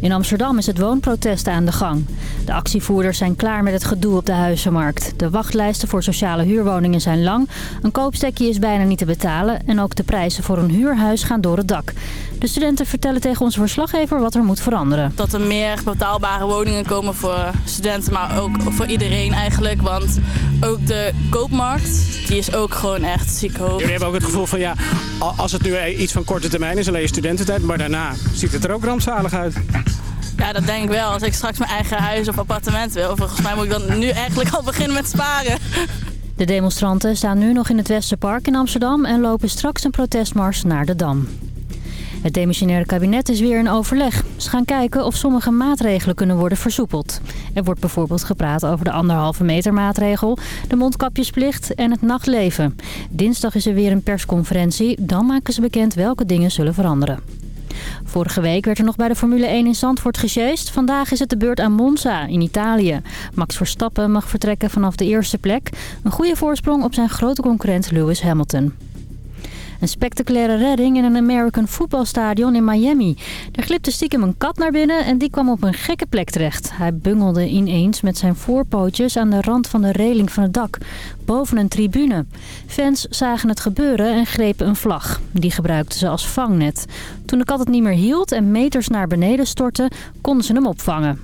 In Amsterdam is het woonprotest aan de gang. De actievoerders zijn klaar met het gedoe op de huizenmarkt. De wachtlijsten voor sociale huurwoningen zijn lang. Een koopstekje is bijna niet te betalen. En ook de prijzen voor een huurhuis gaan door het dak. De studenten vertellen tegen onze verslaggever wat er moet veranderen. Dat er meer betaalbare woningen komen voor studenten, maar ook voor iedereen eigenlijk. Want ook de koopmarkt, die is ook gewoon echt ziek hoog. Jullie hebben ook het gevoel van ja, als het nu iets van korte termijn is, alleen je studententijd. Maar daarna ziet het er ook rampzalig uit. Ja, dat denk ik wel. Als ik straks mijn eigen huis of appartement wil, volgens mij moet ik dan nu eigenlijk al beginnen met sparen. De demonstranten staan nu nog in het Westerpark in Amsterdam en lopen straks een protestmars naar de Dam. Het demissionaire kabinet is weer in overleg. Ze gaan kijken of sommige maatregelen kunnen worden versoepeld. Er wordt bijvoorbeeld gepraat over de anderhalve meter maatregel, de mondkapjesplicht en het nachtleven. Dinsdag is er weer een persconferentie. Dan maken ze bekend welke dingen zullen veranderen. Vorige week werd er nog bij de Formule 1 in Zandvoort gesjeest. Vandaag is het de beurt aan Monza in Italië. Max Verstappen mag vertrekken vanaf de eerste plek. Een goede voorsprong op zijn grote concurrent Lewis Hamilton. Een spectaculaire redding in een American voetbalstadion in Miami. Er glipte stiekem een kat naar binnen en die kwam op een gekke plek terecht. Hij bungelde ineens met zijn voorpootjes aan de rand van de reling van het dak, boven een tribune. Fans zagen het gebeuren en grepen een vlag. Die gebruikten ze als vangnet. Toen de kat het niet meer hield en meters naar beneden stortte, konden ze hem opvangen.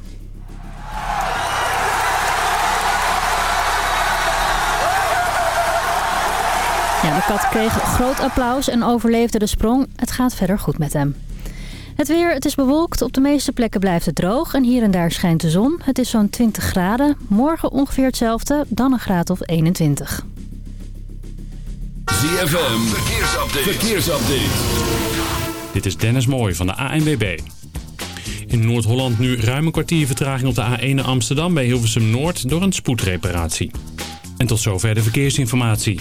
Ja, de kat kreeg groot applaus en overleefde de sprong. Het gaat verder goed met hem. Het weer, het is bewolkt. Op de meeste plekken blijft het droog en hier en daar schijnt de zon. Het is zo'n 20 graden. Morgen ongeveer hetzelfde, dan een graad of 21. ZFM, verkeersupdate. verkeersupdate. Dit is Dennis Mooij van de ANWB. In Noord-Holland nu ruim een kwartier vertraging op de A1 Amsterdam bij Hilversum Noord door een spoedreparatie. En tot zover de verkeersinformatie.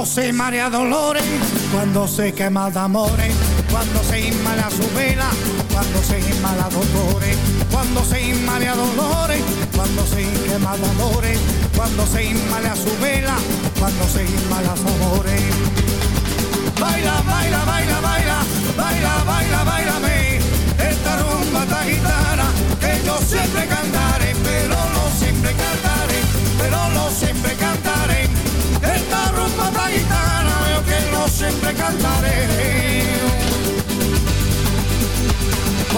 Cuando se marea dolores, cuando se quema de amores, cuando se inmala su vela, cuando se inmala dolores, cuando se inmala dolores, cuando se quema de amores, cuando se inmala su vela, cuando se inmala amores. Baila, baila, baila, baila, baila, baila, bailame, esta rumba esta gitana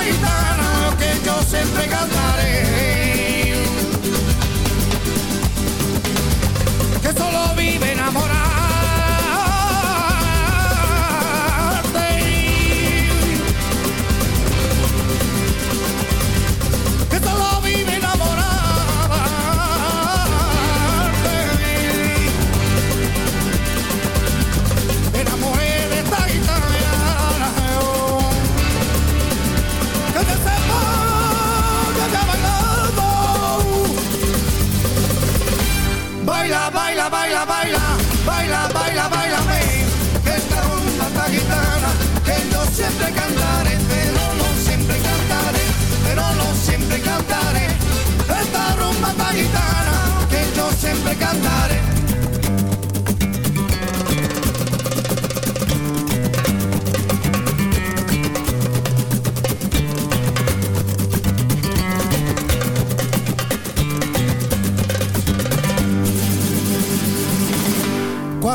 Taitana que yo siempre cantaré.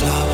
Love.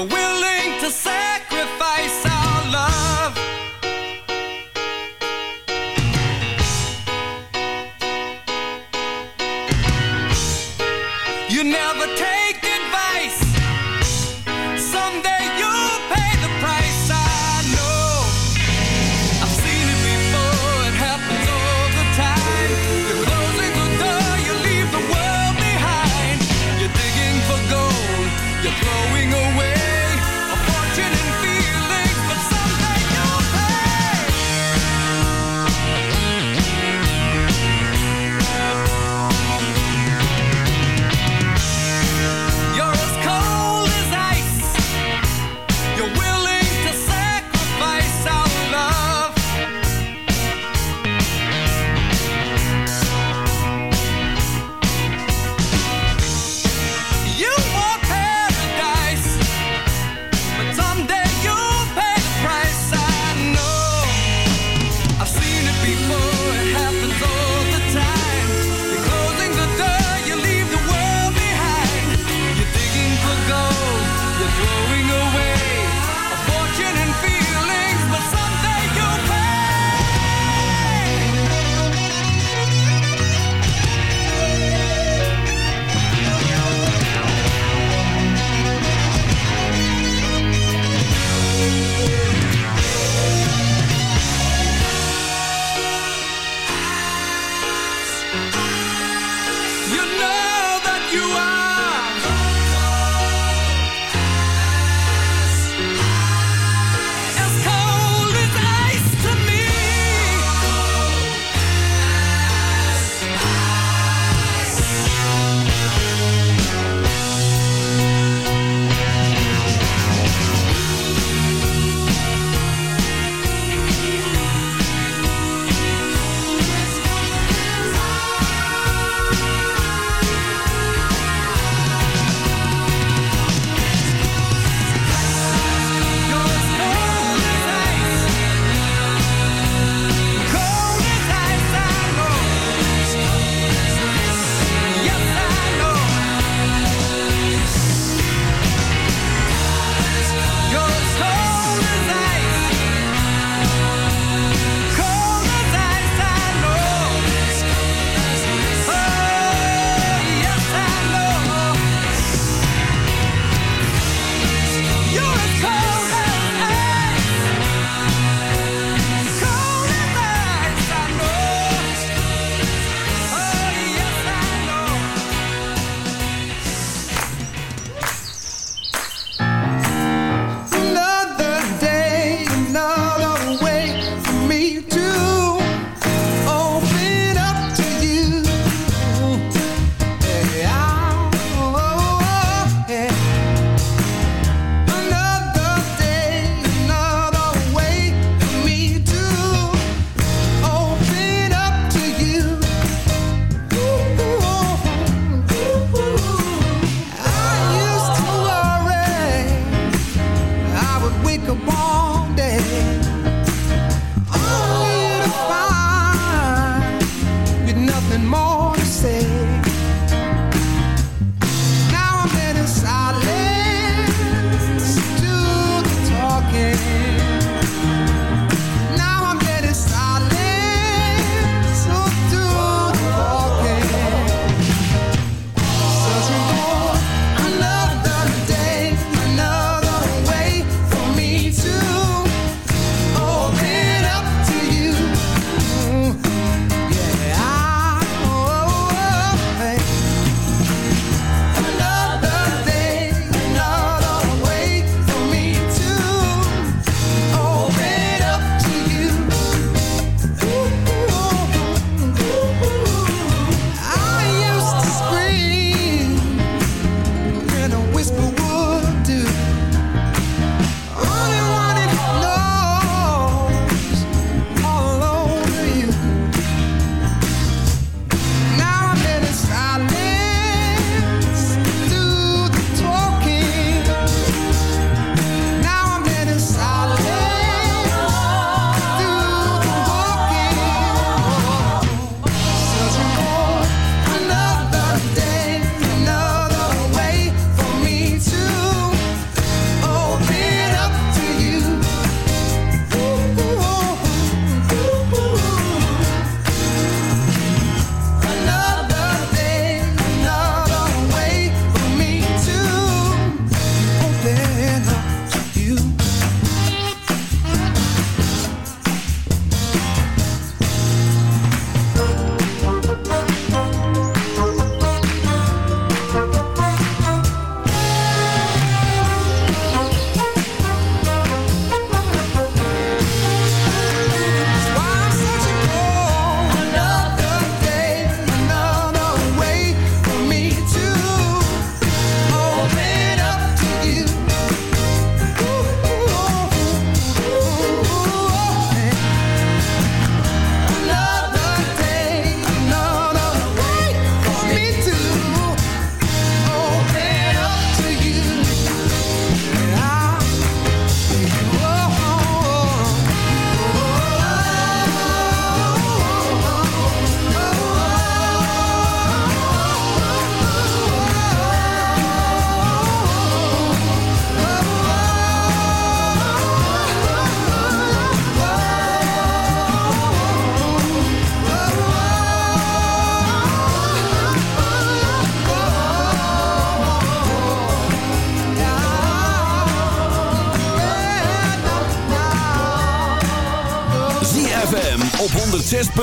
you're willing to say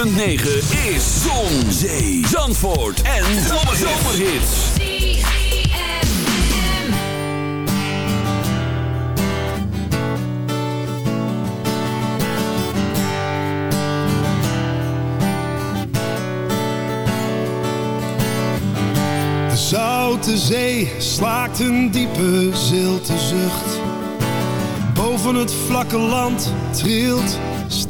106.9 is Zon, Zee, Zandvoort en Zomerhits. De zoute zee slaakt een diepe zilte zucht. Boven het vlakke land trilt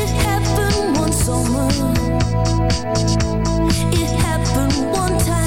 It happened one summer. It happened one time.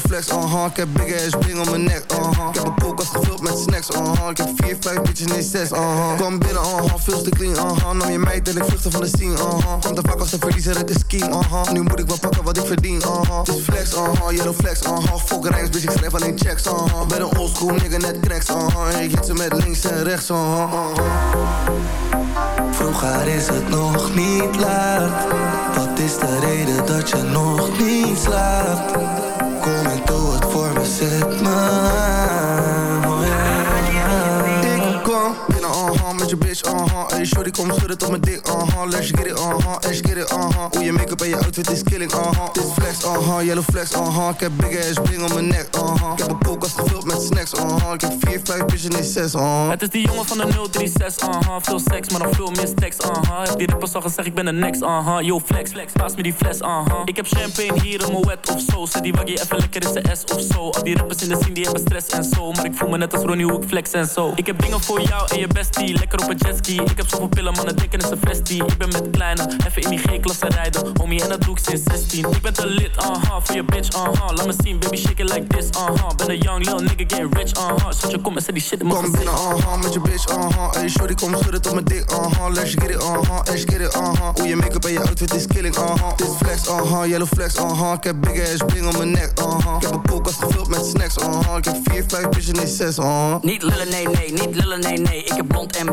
Flex, uh-huh. Ik heb big ass bling om mijn nek, uh-huh. Ik heb een koelkast gevuld met snacks, uh-huh. Ik heb vier, vijf bitches, nee zes, uh-huh. Kom binnen, uh-huh, veel te clean, Nam je meid en ik vluchtte van de scene, uh-huh. Komt te vaak als een verliezer uit de scheme, Nu moet ik wel pakken wat ik verdien, uh-huh. Flex, uh-huh, yellow flex, uh-huh. Fuck rijks, bitch, ik schrijf alleen checks, uh-huh. Ben een oldschool nigga, net cracks, Ik hit ze met links en rechts, uh-huh. Vroeger is het nog niet laat. Wat is de reden dat je nog niet slaapt? Zet me met je bitch, uh-huh. Hey, shorty, kom schudden tot mijn dik, uh-huh. Let's get it, uh-huh, let's get it, uh-huh. Hoe je make-up en je outfit is killing, uh-huh. Dit flex, uh-huh, yellow flex, uh-huh. Ik heb big ass bling om mijn nek, uh-huh. Ik heb een koelkast gevuld met snacks, uh-huh. Ik heb vier, vijf bitches, nee zes, uh-huh. Het is die jongen van de 036, uh-huh. Veel seks, maar nog veel meer uh-huh. Heb die rappers al gezegd, ik ben de next, uh-huh. Yo, flex, flex, paas me die fles, uh-huh. Ik heb champagne hier in mijn wet of zo. Zet die waggie even lekker in de S of zo. Al die rappers in de scene, die hebben stress en zo. Maar ik voel me net als Ronnie, hoe ik flex en zo. Ik heb dingen voor jou en je bestie Lekker op een jetski. Ik heb zoveel pillen, mannen denken is een vestie. Ik ben met kleine, even in die G-klasse rijden. Homie, en dat doe ik sinds 16 Ik ben te lit, uh-huh, voor je bitch, uh-huh Laat me zien, baby, shake it like this, uh-huh Ben een young little nigga, getting rich, uh-huh Zet je kom en zet die shit in mijn Kom binnen, uh-huh, met je bitch, uh-huh Hey, shorty, kom schudden tot mijn dik, uh-huh Let's get it, uh-huh, let's get it, uh-huh Hoe je make-up en je outfit is killing, uh-huh Dit is flex, uh-huh, yellow flex, uh-huh Ik heb big ass bling om mijn nek, uh-huh Ik heb een koelkast gevuld met snacks, uh-huh Ik heb vier, vijf bitches, nee zes, uh-huh Niet lullen, nee, nee, niet lullen, nee, nee. Ik heb blond en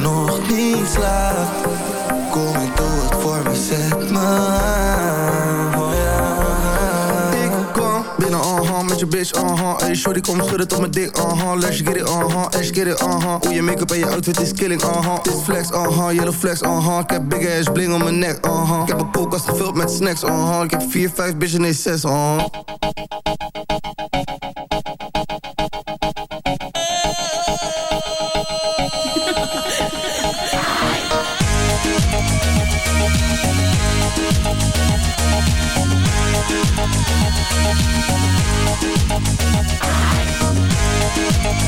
nog niet slaapt? Kom en doe het voor me, zet me aan. Oh. Ik kom binnen, uh-huh, met je bitch, uh-huh. Hey, shorty, kom schudden tot mijn dik, uh-huh. Let's get it, uh-huh, let's get it, uh-huh. Hoe je make-up en je outfit is killing, uh-huh. Dit flex, uh-huh, yellow flex, uh-huh. Ik heb big ass bling om mijn nek, uh-huh. Ik heb een koelkast gevuld met snacks, uh-huh. Ik heb vier, vijf bitches, nee zes, uh-huh Thank you.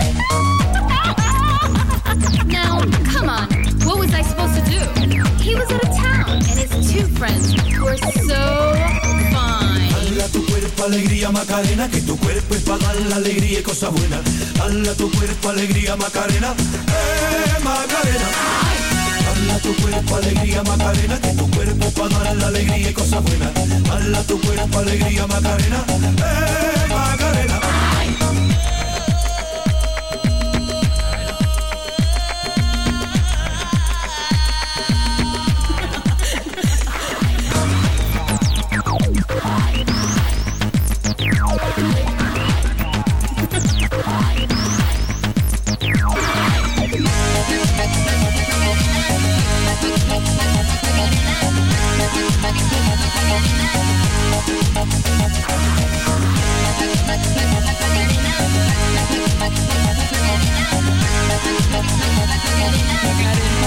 supposed to do? He was out of town, and his two friends were so fine. Tu cuerpo alegría Macarena, que tu cuerpo es para dar la alegría y cosas buenas. Dala tu cuerpo alegría Macarena, eh Macarena. Tu cuerpo alegría Macarena, que tu cuerpo para dar la alegría y cosas buenas. Dala tu cuerpo alegría Macarena, eh Macarena.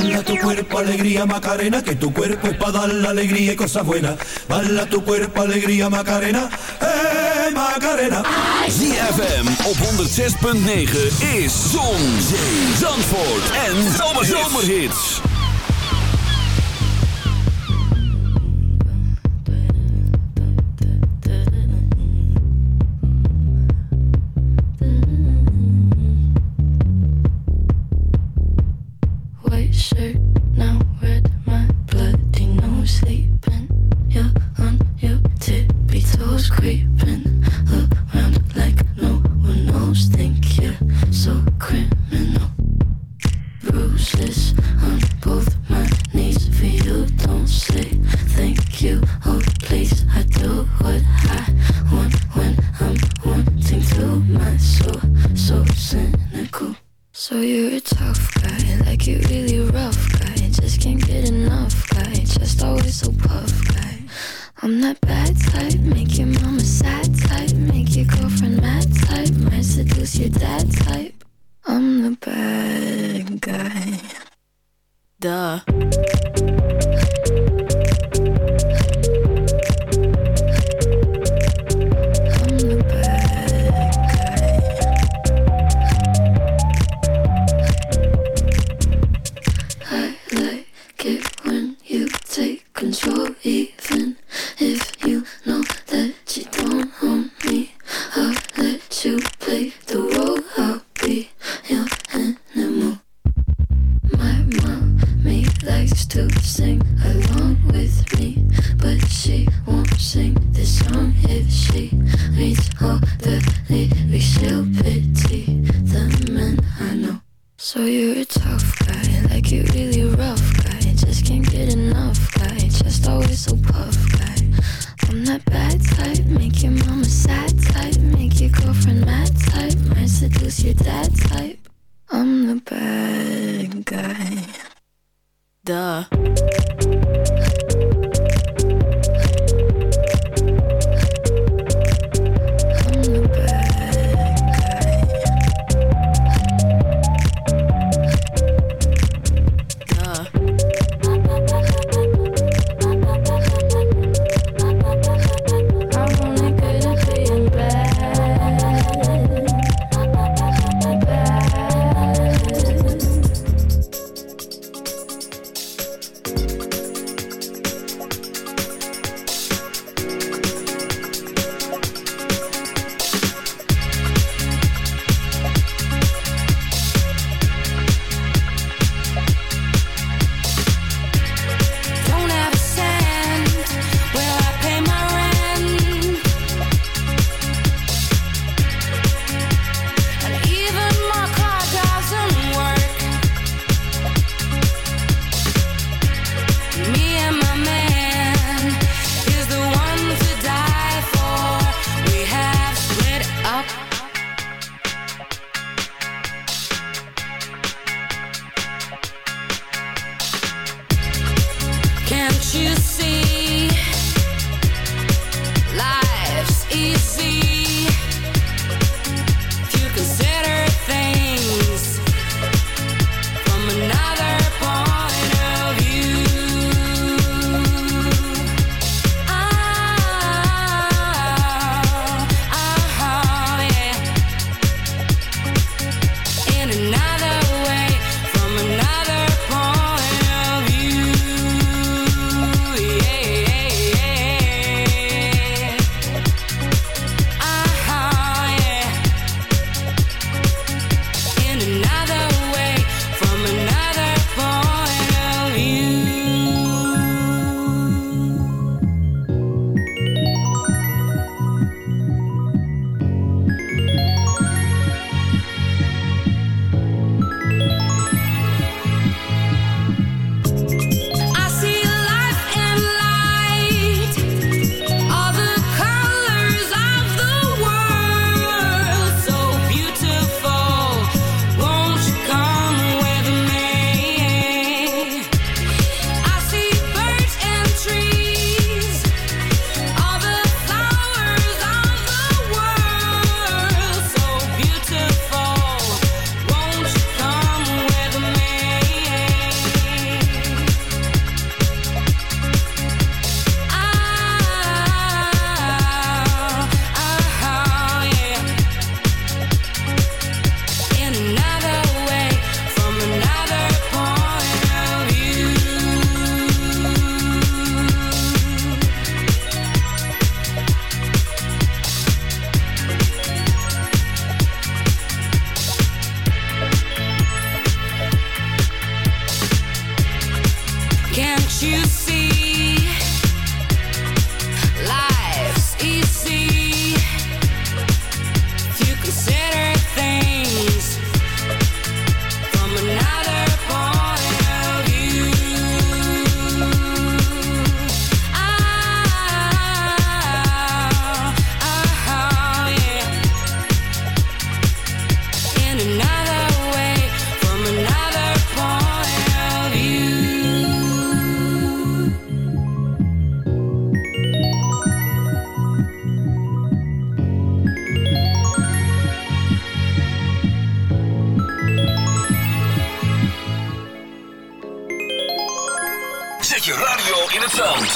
Bala tu cuerpo, alegría, Macarena, que tu cuerpo es para dar la alegría y cosas buenas. Bala tu cuerpo, alegría, Macarena, eh, Macarena. ZFM op 106.9 is Zon, Zee, Zandvoort en Zomerhits. Je radio in het zand.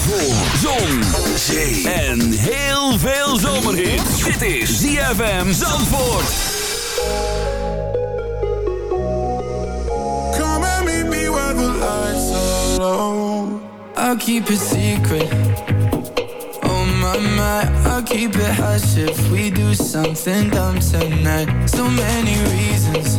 Voor zon, zee en heel veel zomerhit. Dit is ZFM Zandvoort. Come and meet me where the lights are low. I'll keep it secret. Oh my my, I'll keep it hush if we do something dumb tonight. So many reasons.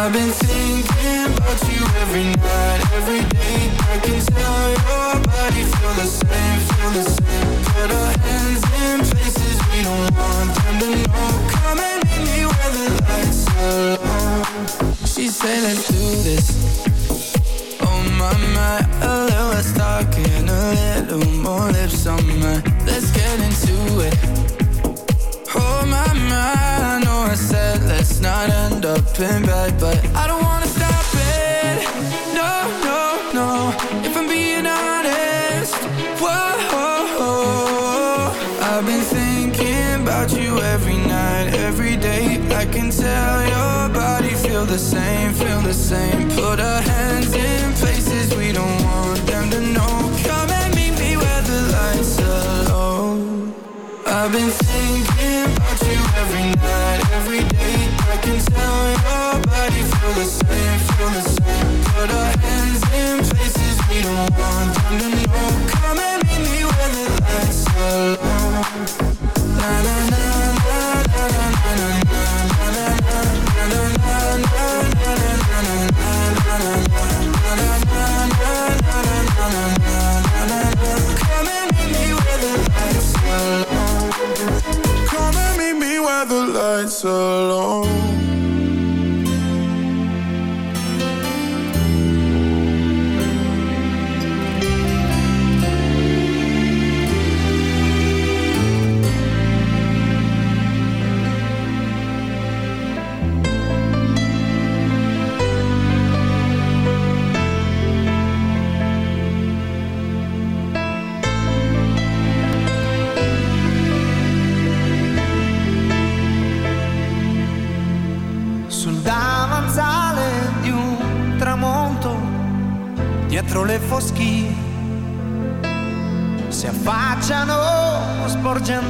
I've been thinking about you every night, every day. I can tell your body feel the same, feel the same. Put our hands in places we don't want them to know. Come and meet me where the lights are low. She said, let's do this. Oh my my, a little less talking, a little more lips on my. Let's get into it. Oh my my, I know I said let's not end up in bed, but I don't wanna stop it. No, no, no. If I'm being honest, whoa. I've been thinking about you every night, every day. I can tell your body feel the same, feel the same. Put our hands in places we don't want them to know. Come and meet me where the lights are low. I've been thinking the same, feel the same. Put our hands in places we don't want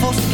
fosca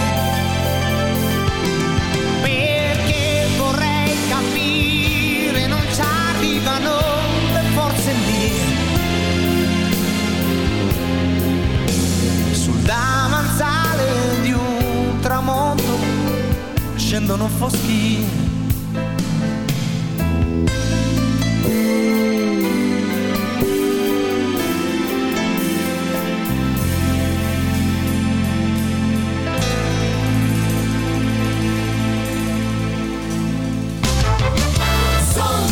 Scendono foschi. Zon.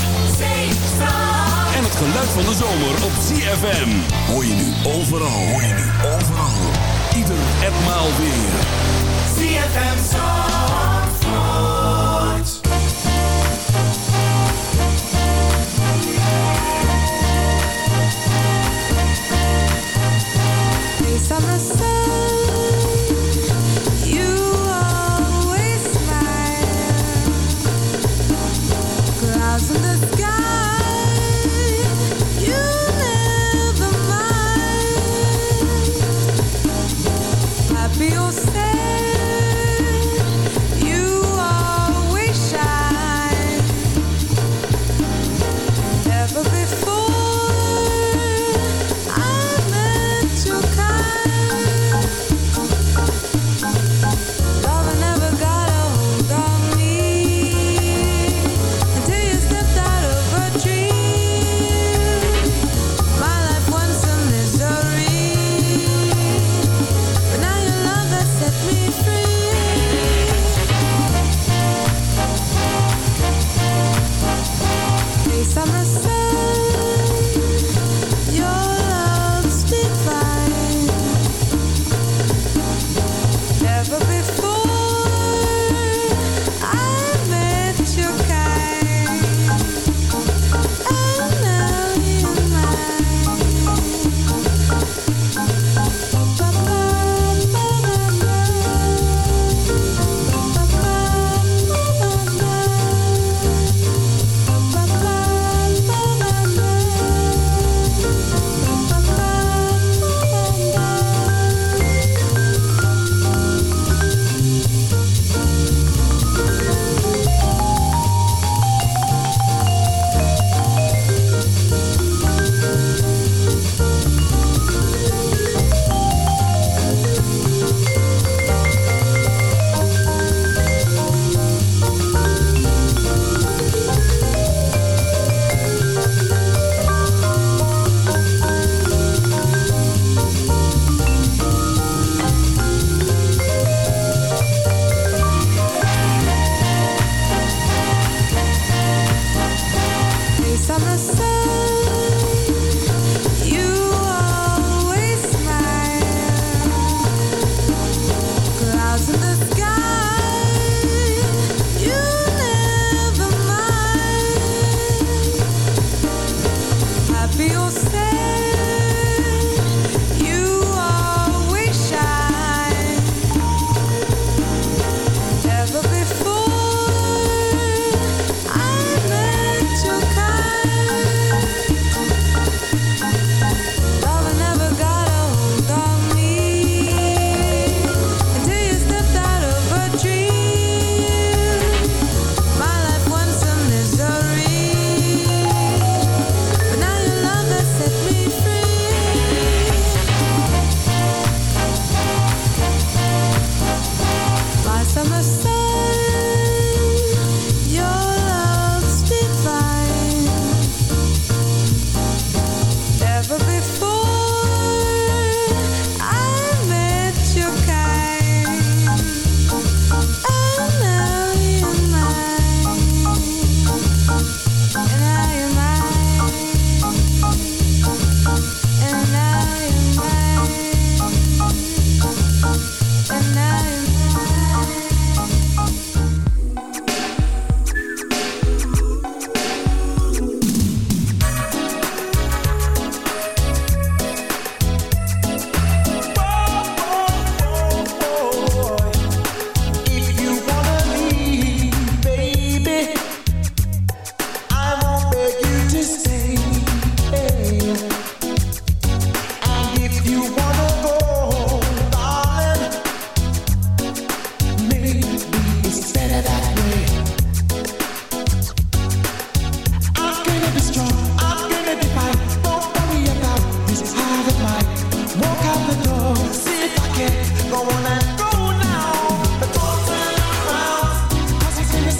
En het geluid van de zomer op ZFM. Hoor je nu overal. Hoor je nu overal. Ieder en maal weer. ZFM Zandvoort. summer sun.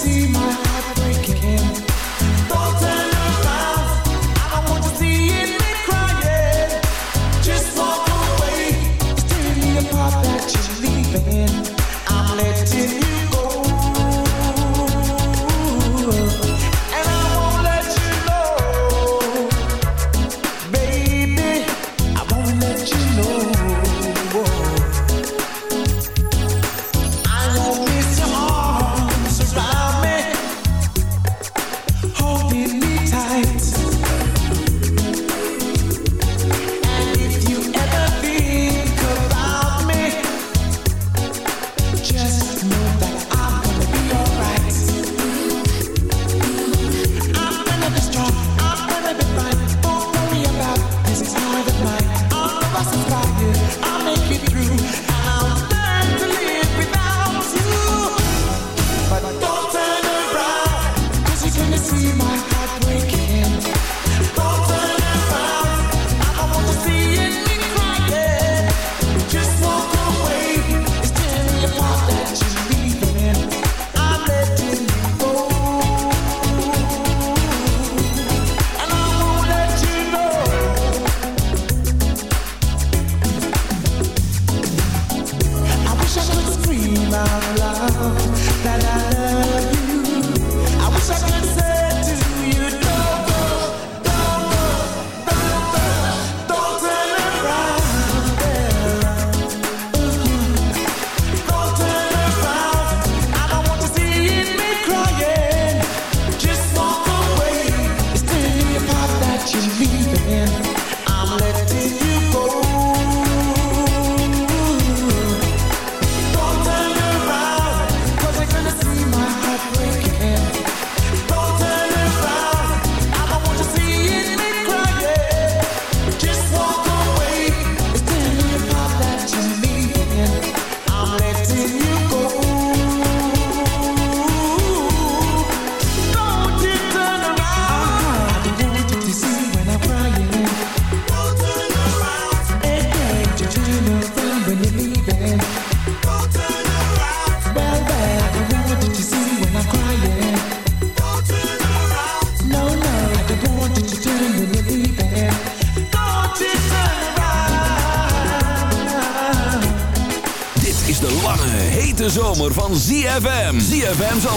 See my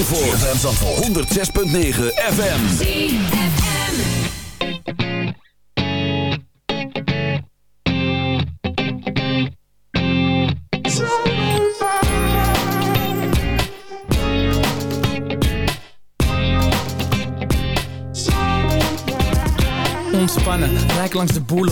Zandvoort. ZFM Zandvoort. 106.9 FM. Ontspannen, rijk langs de boulevard.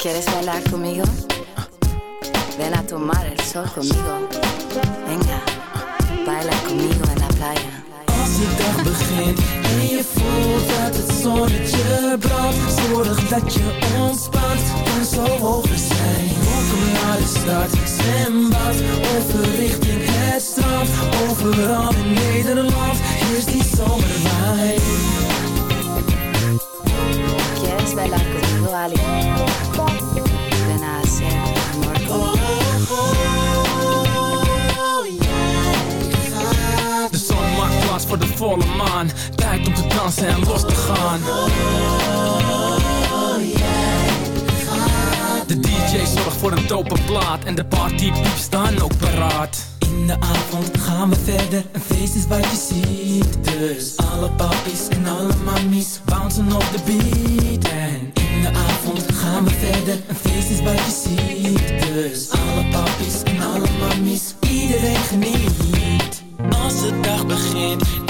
¿Quieres bailar conmigo? Ven a tomar el sol conmigo. Venga, baila conmigo en la playa. Als de dag begint en je voelt dat het zonnetje brandt Zorg dat je ontspant en zo over zijn Welkom naar de stad, zwembad, overrichting het strand Overal in Nederland is die zomerwijn wel lekker. Ben De zon maakt plaats voor de volle maan. Tijd om te dansen en los te gaan. DJ zorgt voor een topenplaat En de partypieps staan ook paraat. In de avond gaan we verder, een feest is wat je ziet. Dus alle papies en alle mamies bouncen op de beat. En in de avond gaan we verder, een feest is wat je ziet. Dus alle papies en alle mamies, iedereen geniet. Als het dag begint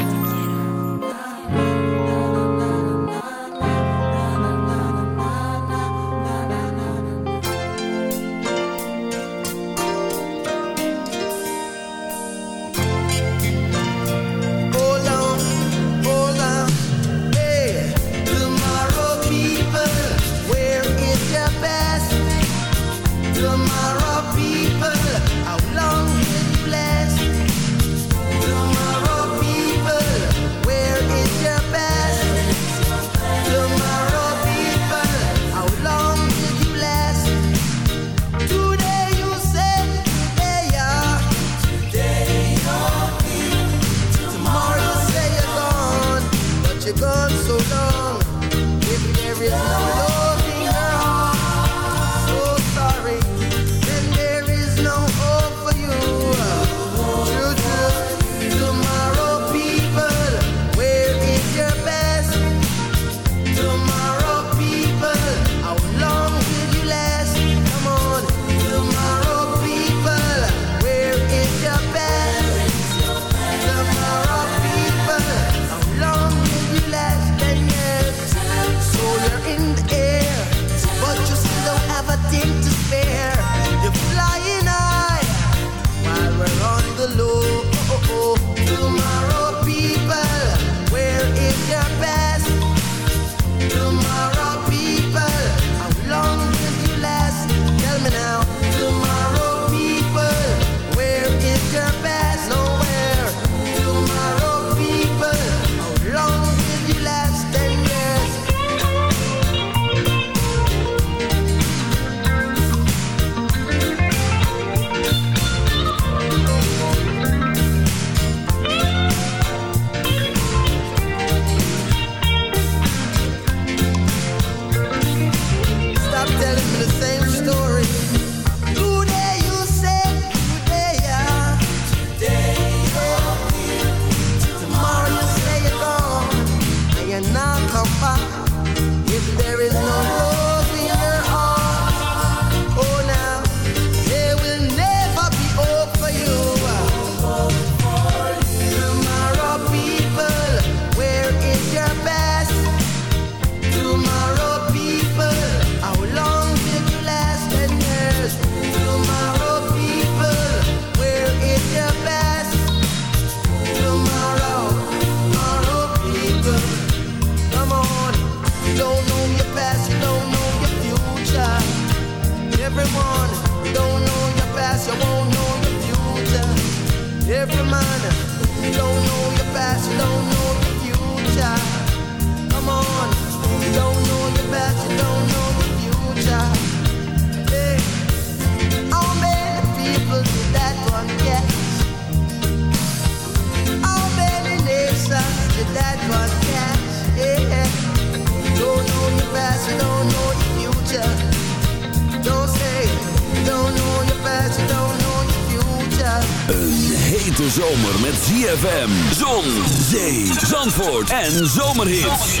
en zomerhits.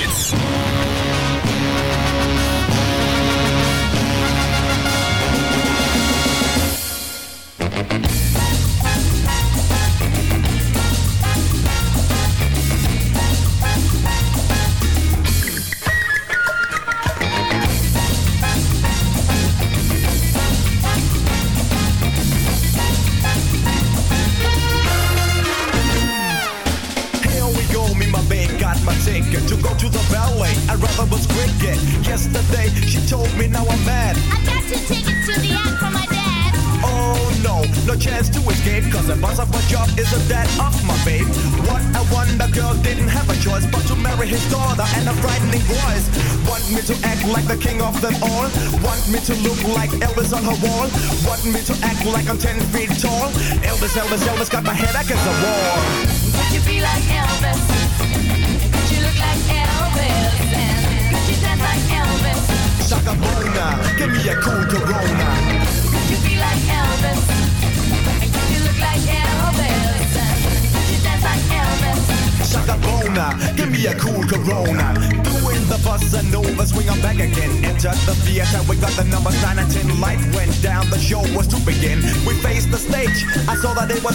Elvis, Elvis, got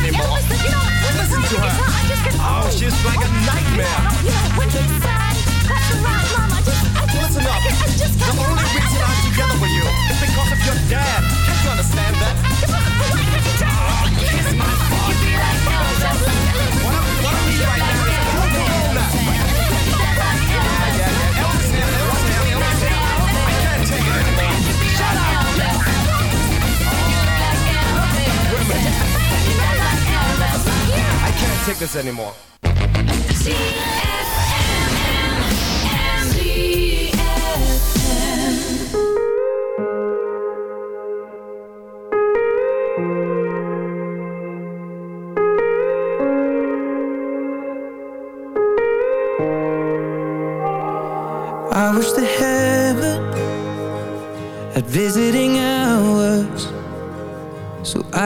Anymore. Elvis, you know, Listen to her. I just get Oh, she's like a nightmare. The only reason I'm together with you is because of your dad. You understand that? My You be like. What now. Elvis Elvis Elvis. I can't take it anymore. Shut. I can't take this anymore.